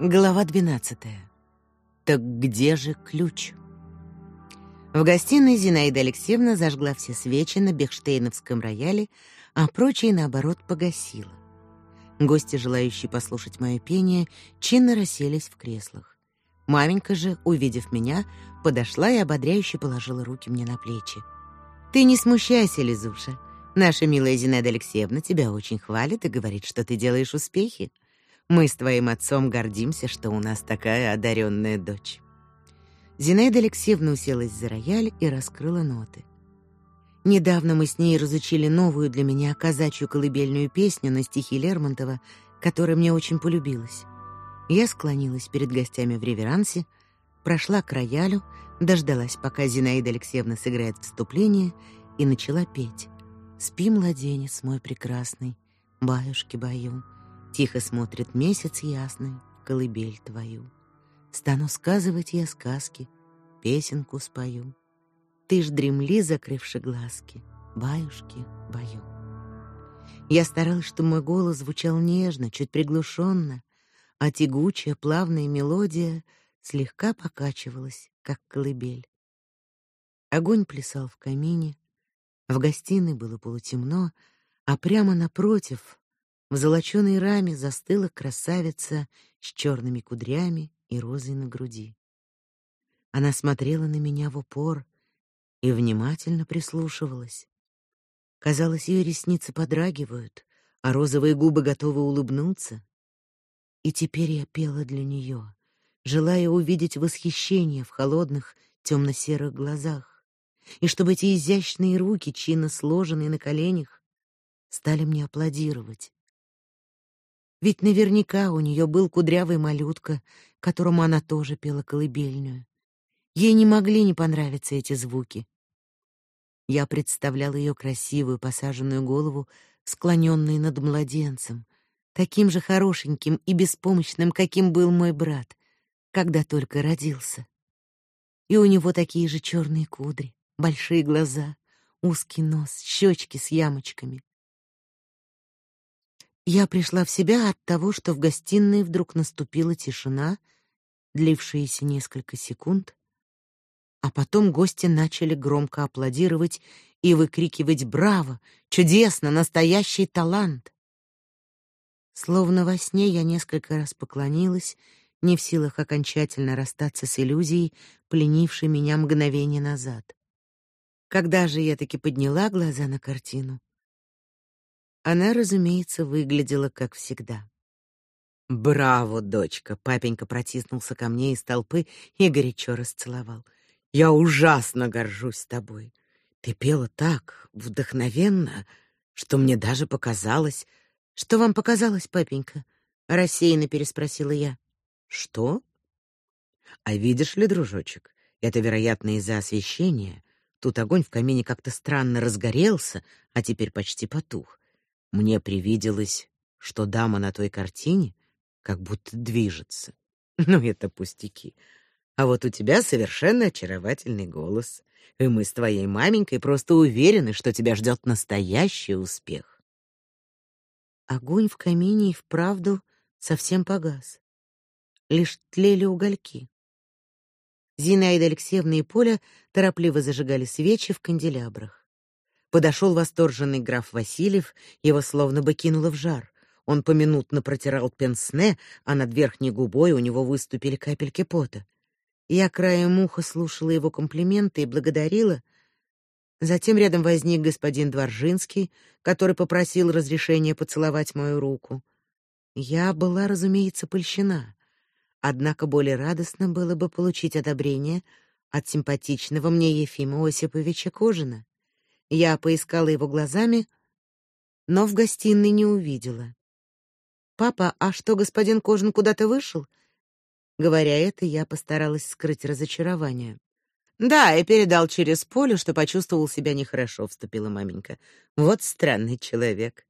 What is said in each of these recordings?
Глава 12. Так где же ключ? В гостиной Зинаида Алексеевна зажгла все свечи на Бехштейновском рояле, а прочие наоборот погасила. Гости, желающие послушать мое пение, чинно расселись в креслах. Маменька же, увидев меня, подошла и ободряюще положила руки мне на плечи. Ты не смущайся, Лизуша. Наша милая Зинаида Алексеевна тебя очень хвалит и говорит, что ты делаешь успехи. Мы с твоим отцом гордимся, что у нас такая одаренная дочь. Зинаида Алексеевна уселась за рояль и раскрыла ноты. Недавно мы с ней разучили новую для меня казачью колыбельную песню на стихи Лермонтова, которая мне очень полюбилась. Я склонилась перед гостями в реверансе, прошла к роялю, дождалась, пока Зинаида Алексеевна сыграет вступление, и начала петь. «Спи, младенец мой прекрасный, баюшки-баю». Тихо смотрит месяц ясный колыбель твою. Стану сказывать я сказки, песенку спою. Ты ж дремли, закрывши глазки, баюшки, баю. Я старалась, чтобы мой голос звучал нежно, чуть приглушенно, а тягучая, плавная мелодия слегка покачивалась, как колыбель. Огонь плясал в камине, в гостиной было полутемно, а прямо напротив, в золоченой раме застыла красавица с черными кудрями и розой на груди. Она смотрела на меня в упор и внимательно прислушивалась. Казалось, ее ресницы подрагивают, а розовые губы готовы улыбнуться. И теперь я пела для нее, желая увидеть восхищение в холодных темно-серых глазах, и чтобы эти изящные руки, чинно сложенные на коленях, стали мне аплодировать. Ведь наверняка у нее был кудрявый малютка, которому она тоже пела колыбельную. Ей не могли не понравиться эти звуки. Я представлял ее красивую посаженную голову, склоненной над младенцем, таким же хорошеньким и беспомощным, каким был мой брат, когда только родился. И у него такие же черные кудри, большие глаза, узкий нос, щечки с ямочками. Я пришла в себя от того, что в гостиной вдруг наступила тишина, длившаяся несколько секунд, а потом гости начали громко аплодировать и выкрикивать «Браво! Чудесно! Настоящий талант!» Словно во сне я несколько раз поклонилась, не в силах окончательно расстаться с иллюзией, пленившей меня мгновение назад. Когда же я таки подняла глаза на картину, она, разумеется, выглядела как всегда. Браво, дочка, папенька протиснулся ко мне из толпы и горячо расцеловал. Я ужасно горжусь тобой. Ты пела так вдохновенно, что мне даже показалось. Что вам показалось, папенька? рассеянно переспросила я. Что? А видишь ли, дружочек, это, вероятно, из-за освещения. Тут огонь в камине как-то странно разгорелся, а теперь почти потух. Мне привиделось, что дама на той картине как будто движется. Ну, это пустяки. А вот у тебя совершенно очаровательный голос, и мы с твоей маменькой просто уверены, что тебя ждет настоящий успех. Огонь в камине и вправду совсем погас. Лишь тлели угольки. Зинаида Алексеевна и Поля торопливо зажигали свечи в канделябрах. Подошел восторженный граф Васильев, его словно бы кинуло в жар. Он поминутно протирал пенсне, а над верхней губой у него выступили капельки пота. Я краем уха слушала его комплименты и благодарила. Затем рядом возник господин Дворжинский, который попросил разрешения поцеловать мою руку. Я была, разумеется, польщена. Однако более радостно было бы получить одобрение от симпатичного мне Ефима Осиповича Кожина. Я поискала его глазами, но в гостиной не увидела. Папа, а что господин Кожин куда-то вышел? Говоря это, я постаралась скрыть разочарование. Да, и передал через поле, что почувствовал себя нехорошо, вступила маменька. Вот странный человек.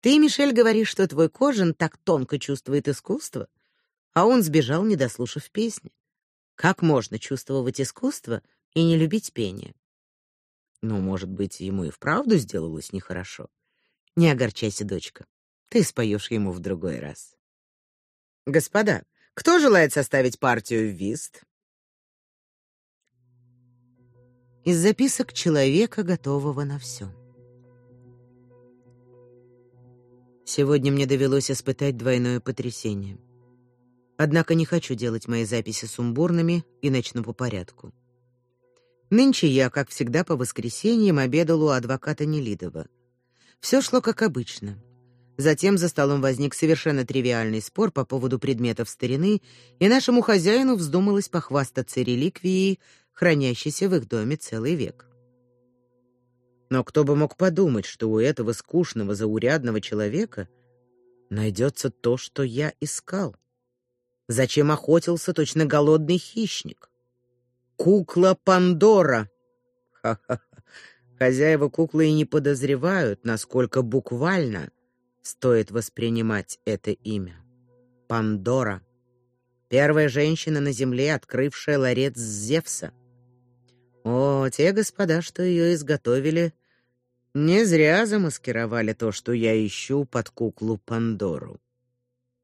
Ты, Мишель, говоришь, что твой Кожин так тонко чувствует искусство, а он сбежал, не дослушав песни. Как можно чувствовать искусство и не любить пение? Ну, может быть, ему и вправду сделалось нехорошо. Не огорчайся, дочка. Ты споешь ему в другой раз. Господа, Кто желает составить партию в вист? Из записок человека, готового на все. Сегодня мне довелось испытать двойное потрясение. Однако не хочу делать мои записи сумбурными и начну по порядку. Нынче я, как всегда, по воскресеньям обедал у адвоката Нелидова. Все шло как обычно. Затем за столом возник совершенно тривиальный спор по поводу предметов старины, и нашему хозяину вздумалось похвастаться реликвией, хранящейся в их доме целый век. Но кто бы мог подумать, что у этого скучного, заурядного человека найдется то, что я искал? Зачем охотился точно голодный хищник? Кукла Пандора. Хозяева куклы и не подозревают, насколько буквально стоит воспринимать это имя. Пандора. Первая женщина на земле, открывшая ларец Зевса. О, те господа, что ее изготовили, не зря замаскировали то, что я ищу под куклу Пандору.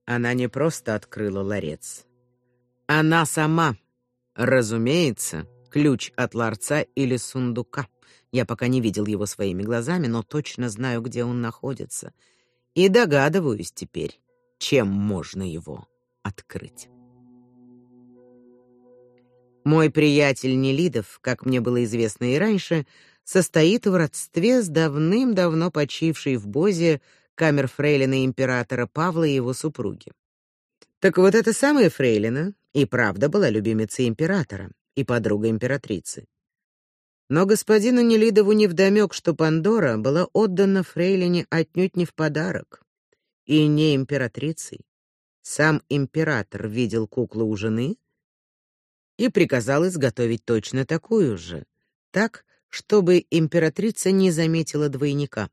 Она не просто открыла ларец. Она сама, разумеется, ключ от ларца или сундука. Я пока не видел его своими глазами, но точно знаю, где он находится — и догадываюсь теперь, чем можно его открыть. Мой приятель Нелидов, как мне было известно и раньше, состоит в родстве с давным-давно почившей в Бозе камерфрейлиной императора Павла и его супруги. Так вот эта самая фрейлина и правда была любимицей императора и подругой императрицы. Но господину Нелидову невдомек, что Пандора была отдана фрейлине отнюдь не в подарок и не императрицей. Сам император видел куклу у жены и приказал изготовить точно такую же, так, чтобы императрица не заметила двойника.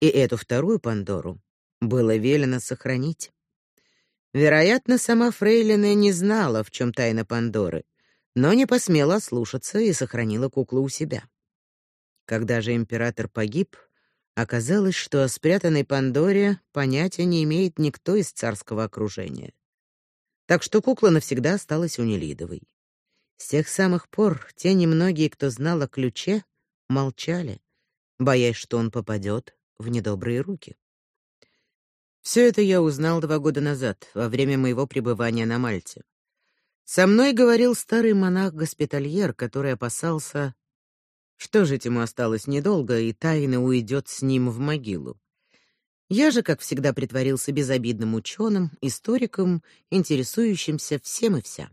И эту вторую Пандору было велено сохранить. Вероятно, сама фрейлина не знала, в чем тайна Пандоры — но не посмела ослушаться и сохранила куклу у себя. Когда же император погиб, оказалось, что о спрятанной Пандоре понятия не имеет никто из царского окружения. Так что кукла навсегда осталась у Нелидовой. С тех самых пор те немногие, кто знал о ключе, молчали, боясь, что он попадет в недобрые руки. Все это я узнал два года назад, во время моего пребывания на Мальте. Со мной говорил старый монах-госпитальер, который опасался, что жить ему осталось недолго, и тайно уйдет с ним в могилу. Я же, как всегда, притворился безобидным ученым, историком, интересующимся всем и вся.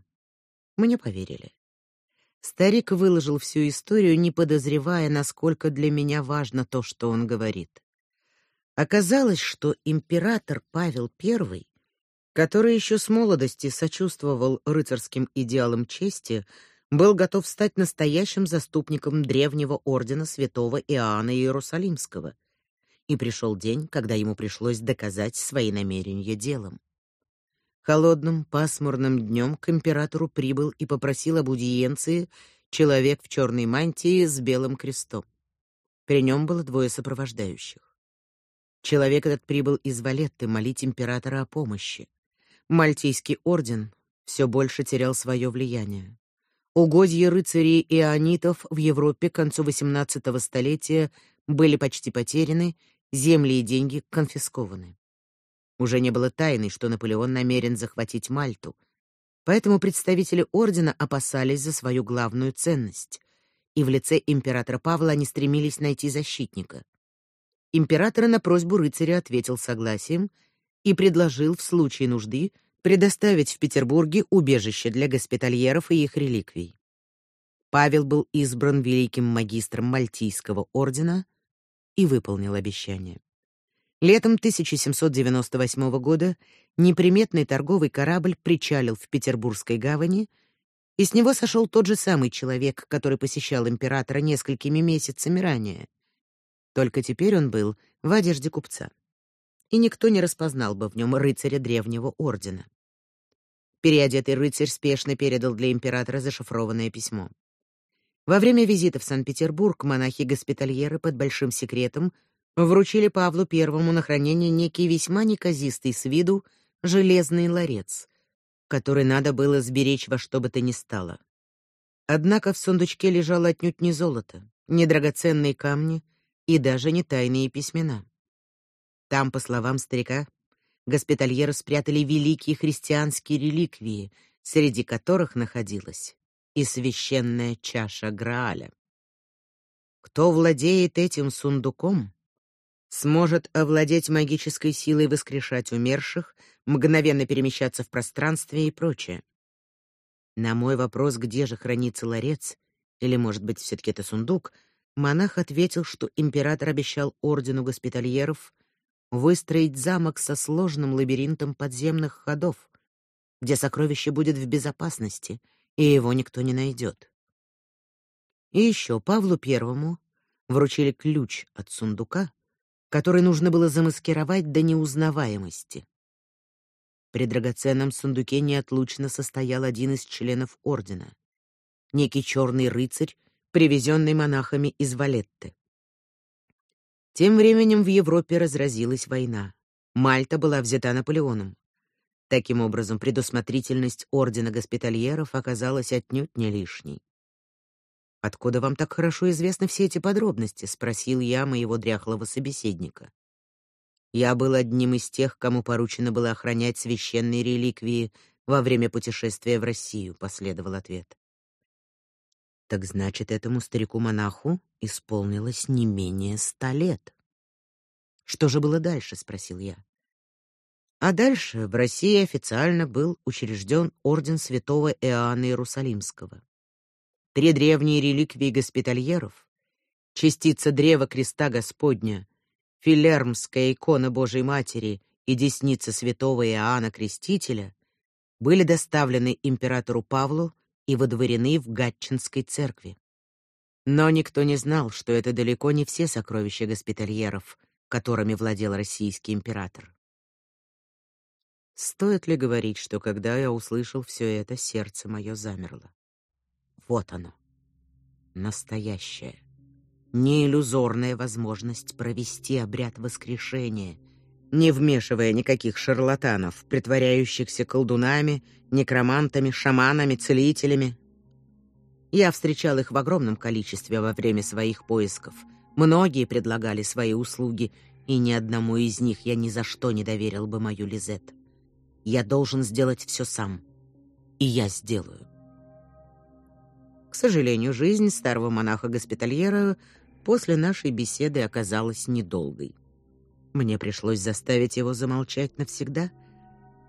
Мне поверили. Старик выложил всю историю, не подозревая, насколько для меня важно то, что он говорит. Оказалось, что император Павел I который еще с молодости сочувствовал рыцарским идеалам чести, был готов стать настоящим заступником древнего ордена святого Иоанна Иерусалимского. И пришел день, когда ему пришлось доказать свои намерения делом. Холодным, пасмурным днем к императору прибыл и попросил об аудиенции человек в черной мантии с белым крестом. При нем было двое сопровождающих. Человек этот прибыл из Валетты молить императора о помощи. Мальтийский орден все больше терял свое влияние. Угодья рыцарей и анитов в Европе к концу XVIII столетия были почти потеряны, земли и деньги конфискованы. Уже не было тайны, что Наполеон намерен захватить Мальту. Поэтому представители ордена опасались за свою главную ценность, и в лице императора Павла они стремились найти защитника. Император на просьбу рыцаря ответил согласием и предложил в случае нужды предоставить в Петербурге убежище для госпитальеров и их реликвий. Павел был избран великим магистром Мальтийского ордена и выполнил обещание. Летом 1798 года неприметный торговый корабль причалил в Петербургской гавани, и с него сошел тот же самый человек, который посещал императора несколькими месяцами ранее. Только теперь он был в одежде купца и никто не распознал бы в нем рыцаря древнего ордена. Переодетый рыцарь спешно передал для императора зашифрованное письмо. Во время визита в Санкт-Петербург монахи-госпитальеры под большим секретом вручили Павлу I на хранение некий весьма неказистый с виду железный ларец, который надо было сберечь во что бы то ни стало. Однако в сундучке лежало отнюдь не золото, не драгоценные камни и даже не тайные письмена. Там, по словам старика, госпитальеры спрятали великие христианские реликвии, среди которых находилась и священная чаша Грааля. Кто владеет этим сундуком, сможет овладеть магической силой воскрешать умерших, мгновенно перемещаться в пространстве и прочее. На мой вопрос, где же хранится ларец, или, может быть, все таки это сундук, монах ответил, что император обещал ордену госпитальеров выстроить замок со сложным лабиринтом подземных ходов, где сокровище будет в безопасности, и его никто не найдет. И еще Павлу Первому вручили ключ от сундука, который нужно было замаскировать до неузнаваемости. При драгоценном сундуке неотлучно состоял один из членов ордена, некий черный рыцарь, привезенный монахами из Валетты. Тем временем в Европе разразилась война. Мальта была взята Наполеоном. Таким образом, предусмотрительность ордена госпитальеров оказалась отнюдь не лишней. Откуда вам так хорошо известны все эти подробности, спросил я моего дряхлого собеседника. Я был одним из тех, кому поручено было охранять священные реликвии во время путешествия в Россию, последовал ответ. Так значит, этому старику-монаху исполнилось не менее ста лет. Что же было дальше, спросил я. А дальше в России официально был учрежден орден Святого Иоанна Иерусалимского. Три древние реликвии госпитальеров, частица древа креста Господня, филермская икона Божией Матери и десница Святого Иоанна Крестителя были доставлены императору Павлу и водворены в Гатчинской церкви. Но никто не знал, что это далеко не все сокровища госпитальеров, которыми владел российский император. Стоит ли говорить, что когда я услышал все это, сердце мое замерло. Вот оно. Настоящее. Не иллюзорная возможность провести обряд воскрешения, не вмешивая никаких шарлатанов, притворяющихся колдунами, некромантами, шаманами, целителями. Я встречал их в огромном количестве во время своих поисков. Многие предлагали свои услуги, и ни одному из них я ни за что не доверил бы мою Лизет. Я должен сделать все сам. И я сделаю. К сожалению, жизнь старого монаха-госпитальера после нашей беседы оказалась недолгой. Мне пришлось заставить его замолчать навсегда,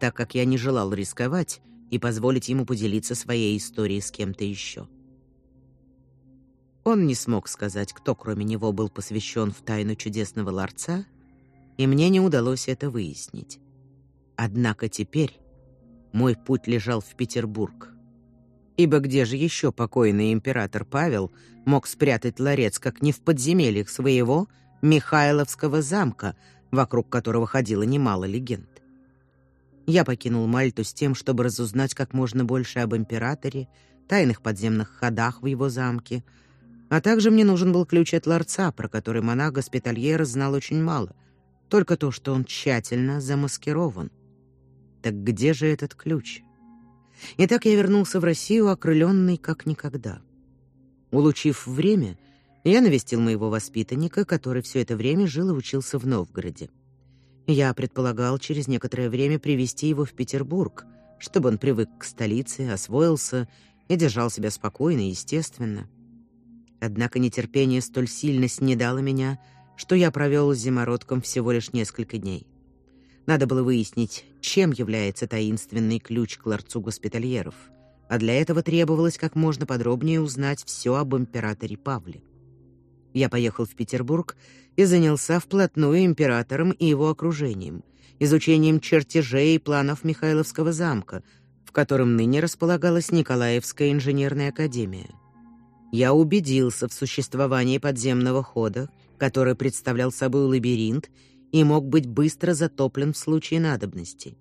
так как я не желал рисковать и позволить ему поделиться своей историей с кем-то еще. Он не смог сказать, кто кроме него был посвящен в тайну чудесного ларца, и мне не удалось это выяснить. Однако теперь мой путь лежал в Петербург. Ибо где же еще покойный император Павел мог спрятать ларец, как не в подземельях своего Михайловского замка, вокруг которого ходило немало легенд. Я покинул Мальту с тем, чтобы разузнать как можно больше об императоре, тайных подземных ходах в его замке, а также мне нужен был ключ от ларца, про который монах Госпитальер знал очень мало, только то, что он тщательно замаскирован. Так где же этот ключ? Итак, я вернулся в Россию, окрыленный как никогда. Улучив время, я навестил моего воспитанника, который все это время жил и учился в Новгороде. Я предполагал через некоторое время привести его в Петербург, чтобы он привык к столице, освоился и держал себя спокойно и естественно. Однако нетерпение столь сильно снедало меня, что я провел с зимородком всего лишь несколько дней. Надо было выяснить, чем является таинственный ключ к ларцу госпитальеров, а для этого требовалось как можно подробнее узнать все об императоре Павле. Я поехал в Петербург и занялся вплотную императором и его окружением, изучением чертежей и планов Михайловского замка, в котором ныне располагалась Николаевская инженерная академия. Я убедился в существовании подземного хода, который представлял собой лабиринт и мог быть быстро затоплен в случае надобности.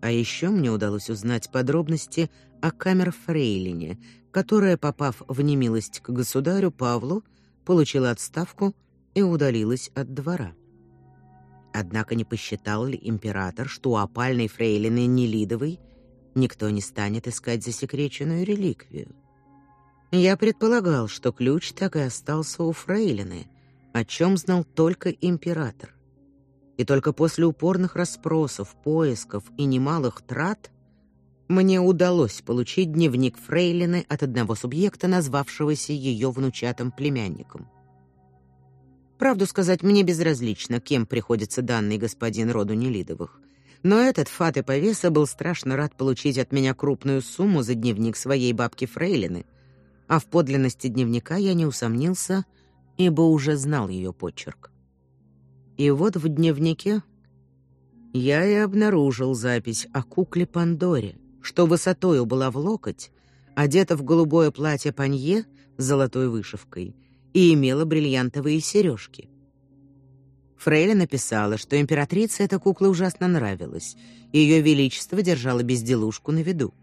А еще мне удалось узнать подробности о камер-фрейлине, которая, попав в немилость к государю Павлу, получила отставку и удалилась от двора. Однако не посчитал ли император, что у опальной фрейлины Нелидовой никто не станет искать засекреченную реликвию. Я предполагал, что ключ так и остался у фрейлины, о чем знал только император. И только после упорных расспросов, поисков и немалых трат мне удалось получить дневник фрейлины от одного субъекта, назвавшегося ее внучатым племянником. Правду сказать, мне безразлично, кем приходится данный господин роду Нелидовых. Но этот Фаты Повеса был страшно рад получить от меня крупную сумму за дневник своей бабки Фрейлины, а в подлинности дневника я не усомнился, ибо уже знал ее почерк. И вот в дневнике я и обнаружил запись о кукле Пандоре, что высотою была в локоть, одета в голубое платье панье с золотой вышивкой — и имела бриллиантовые сережки. Фрейля написала, что императрице эта кукла ужасно нравилась, и ее величество держало безделушку на виду.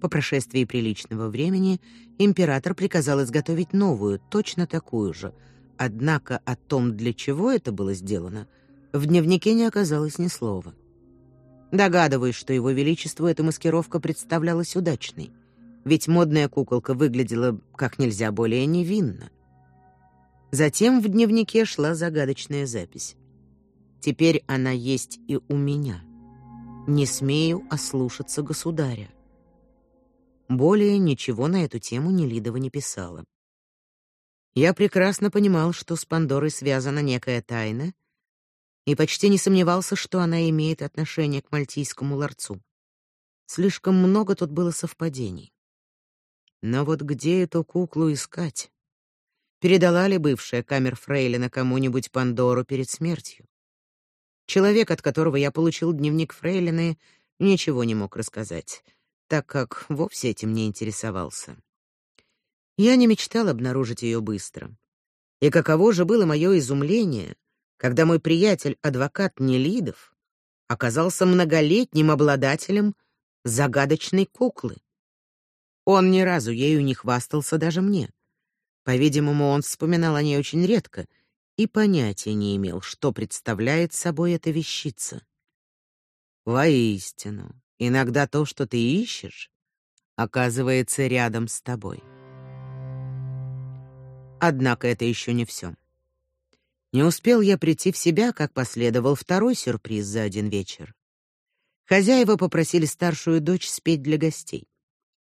По прошествии приличного времени император приказал изготовить новую, точно такую же. Однако о том, для чего это было сделано, в дневнике не оказалось ни слова. Догадываюсь, что его величеству эта маскировка представлялась удачной, ведь модная куколка выглядела как нельзя более невинно. Затем в дневнике шла загадочная запись. Теперь она есть и у меня. Не смею ослушаться государя. Более ничего на эту тему Нелидова не писала. Я прекрасно понимал, что с Пандорой связана некая тайна, и почти не сомневался, что она имеет отношение к мальтийскому ларцу. Слишком много тут было совпадений. Но вот где эту куклу искать? Передала ли бывшая камер-фрейлина кому-нибудь Пандору перед смертью? Человек, от которого я получил дневник фрейлины, ничего не мог рассказать, так как вовсе этим не интересовался. Я не мечтал обнаружить ее быстро. И каково же было мое изумление, когда мой приятель, адвокат Нелидов, оказался многолетним обладателем загадочной куклы. Он ни разу ею не хвастался даже мне. По-видимому, он вспоминал о ней очень редко и понятия не имел, что представляет собой эта вещица. Воистину, иногда то, что ты ищешь, оказывается рядом с тобой. Однако это еще не все. Не успел я прийти в себя, как последовал второй сюрприз за один вечер. Хозяева попросили старшую дочь спеть для гостей.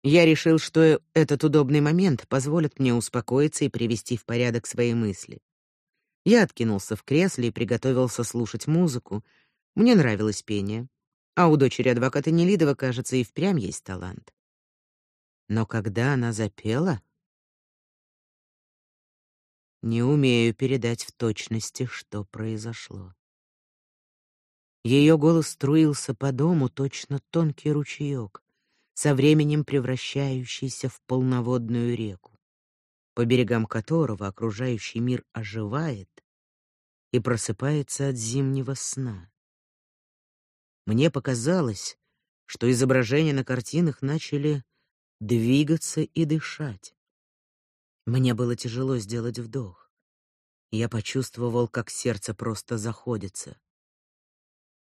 Я решил, что этот удобный момент позволит мне успокоиться и привести в порядок свои мысли. Я откинулся в кресле и приготовился слушать музыку. Мне нравилось пение, а у дочери адвоката Нелидова, кажется, и впрямь есть талант. Но когда она запела, не умею передать в точности, что произошло. Ее голос струился по дому точно тонкий ручеек со временем превращающийся в полноводную реку, по берегам которого окружающий мир оживает и просыпается от зимнего сна. Мне показалось, что изображения на картинах начали двигаться и дышать. Мне было тяжело сделать вдох. Я почувствовал, как сердце просто заходится.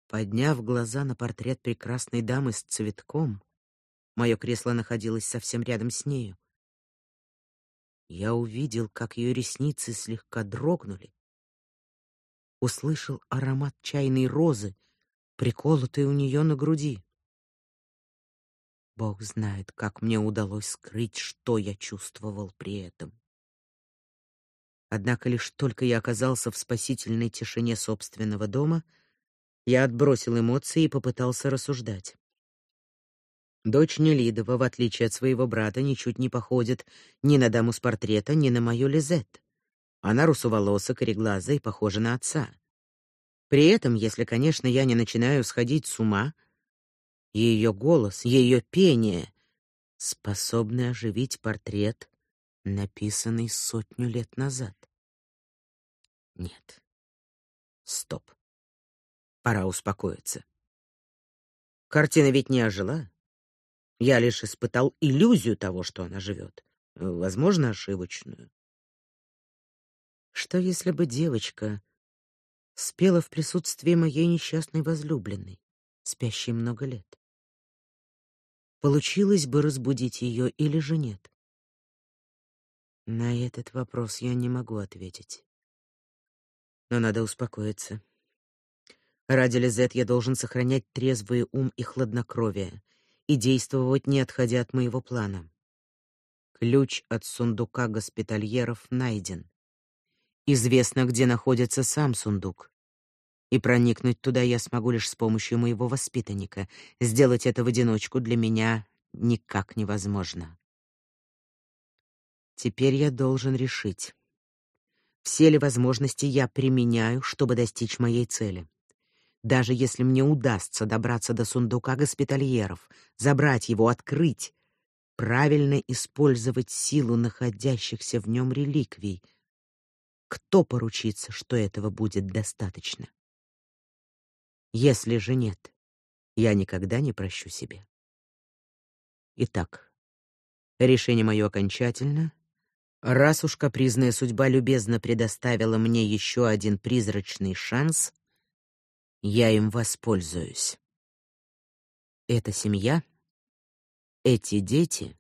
Подняв глаза на портрет прекрасной дамы с цветком, Мое кресло находилось совсем рядом с нею. Я увидел, как ее ресницы слегка дрогнули. Услышал аромат чайной розы, приколотой у нее на груди. Бог знает, как мне удалось скрыть, что я чувствовал при этом. Однако лишь только я оказался в спасительной тишине собственного дома, я отбросил эмоции и попытался рассуждать. Дочь Нелидова, в отличие от своего брата, ничуть не походит ни на даму с портрета, ни на мою Лизет. Она русоволоса, кореглаза и похожа на отца. При этом, если, конечно, я не начинаю сходить с ума, ее голос, ее пение способны оживить портрет, написанный сотню лет назад. Нет. Стоп. Пора успокоиться. Картина ведь не ожила. Я лишь испытал иллюзию того, что она живет, возможно, ошибочную. Что если бы девочка спела в присутствии моей несчастной возлюбленной, спящей много лет? Получилось бы разбудить ее или же нет? На этот вопрос я не могу ответить. Но надо успокоиться. Ради Лизет я должен сохранять трезвый ум и хладнокровие и действовать, не отходя от моего плана. Ключ от сундука госпитальеров найден. Известно, где находится сам сундук. И проникнуть туда я смогу лишь с помощью моего воспитанника. Сделать это в одиночку для меня никак невозможно. Теперь я должен решить, все ли возможности я применяю, чтобы достичь моей цели. Даже если мне удастся добраться до сундука госпитальеров, забрать его, открыть, правильно использовать силу находящихся в нем реликвий, кто поручится, что этого будет достаточно? Если же нет, я никогда не прощу себе. Итак, решение мое окончательно. Раз уж капризная судьба любезно предоставила мне еще один призрачный шанс, я им воспользуюсь. Эта семья, эти дети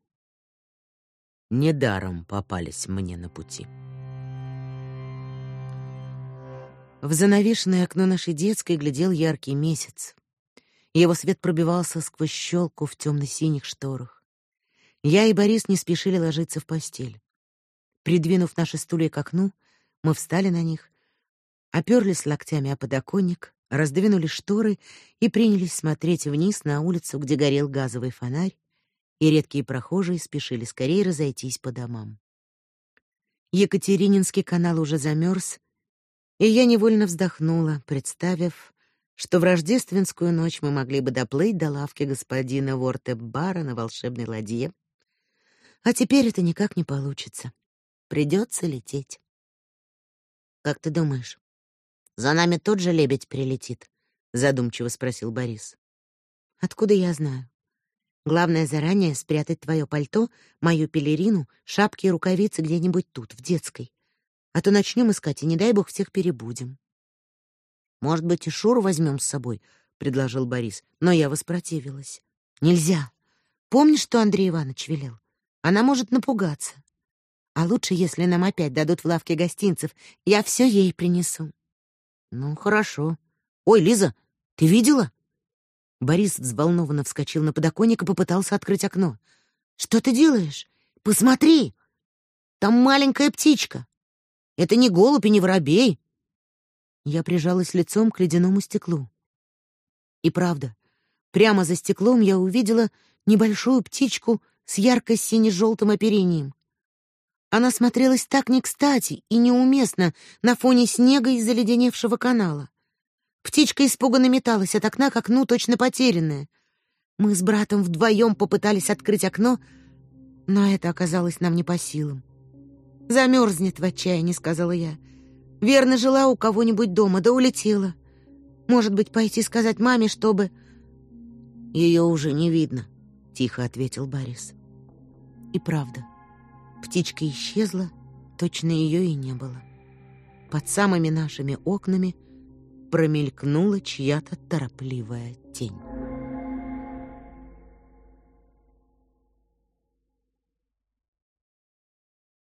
недаром попались мне на пути. В занавешенное окно нашей детской глядел яркий месяц. Его свет пробивался сквозь щелку в темно-синих шторах. Я и Борис не спешили ложиться в постель. Придвинув наши стулья к окну, мы встали на них, оперлись локтями о подоконник, раздвинули шторы и принялись смотреть вниз на улицу, где горел газовый фонарь, и редкие прохожие спешили скорее разойтись по домам. Екатерининский канал уже замерз, и я невольно вздохнула, представив, что в рождественскую ночь мы могли бы доплыть до лавки господина Вортебара на волшебной ладье. А теперь это никак не получится. Придется лететь. Как ты думаешь, за нами тот же лебедь прилетит? задумчиво спросил Борис. Откуда я знаю? Главное заранее спрятать твое пальто, мою пелерину, шапки и рукавицы где-нибудь тут, в детской. А то начнем искать и не дай бог всех перебудем. Может быть, и Шуру возьмем с собой, предложил Борис, но я воспротивилась. Нельзя. Помнишь, что Андрей Иванович велел? Она может напугаться. А лучше, если нам опять дадут в лавке гостинцев, я все ей принесу. Ну, хорошо. Ой, Лиза, ты видела? Борис взволнованно вскочил на подоконник и попытался открыть окно. Что ты делаешь? Посмотри. Там маленькая птичка. Это не голубь и не воробей. Я прижалась лицом к ледяному стеклу. И правда, прямо за стеклом я увидела небольшую птичку с ярко-сине-желтым оперением. Она смотрелась так не кстати и неуместно на фоне снега из заледеневшего канала. Птичка испуганно металась от окна к окну, точно потерянная. Мы с братом вдвоем попытались открыть окно, но это оказалось нам не по силам. Замерзнет в отчаянии, сказала я. Верно жила у кого-нибудь дома, да улетела. Может быть, пойти сказать маме, чтобы Ее уже не видно, тихо ответил Борис. И правда. Птичка исчезла, точно ее и не было. Под самыми нашими окнами промелькнула чья-то торопливая тень.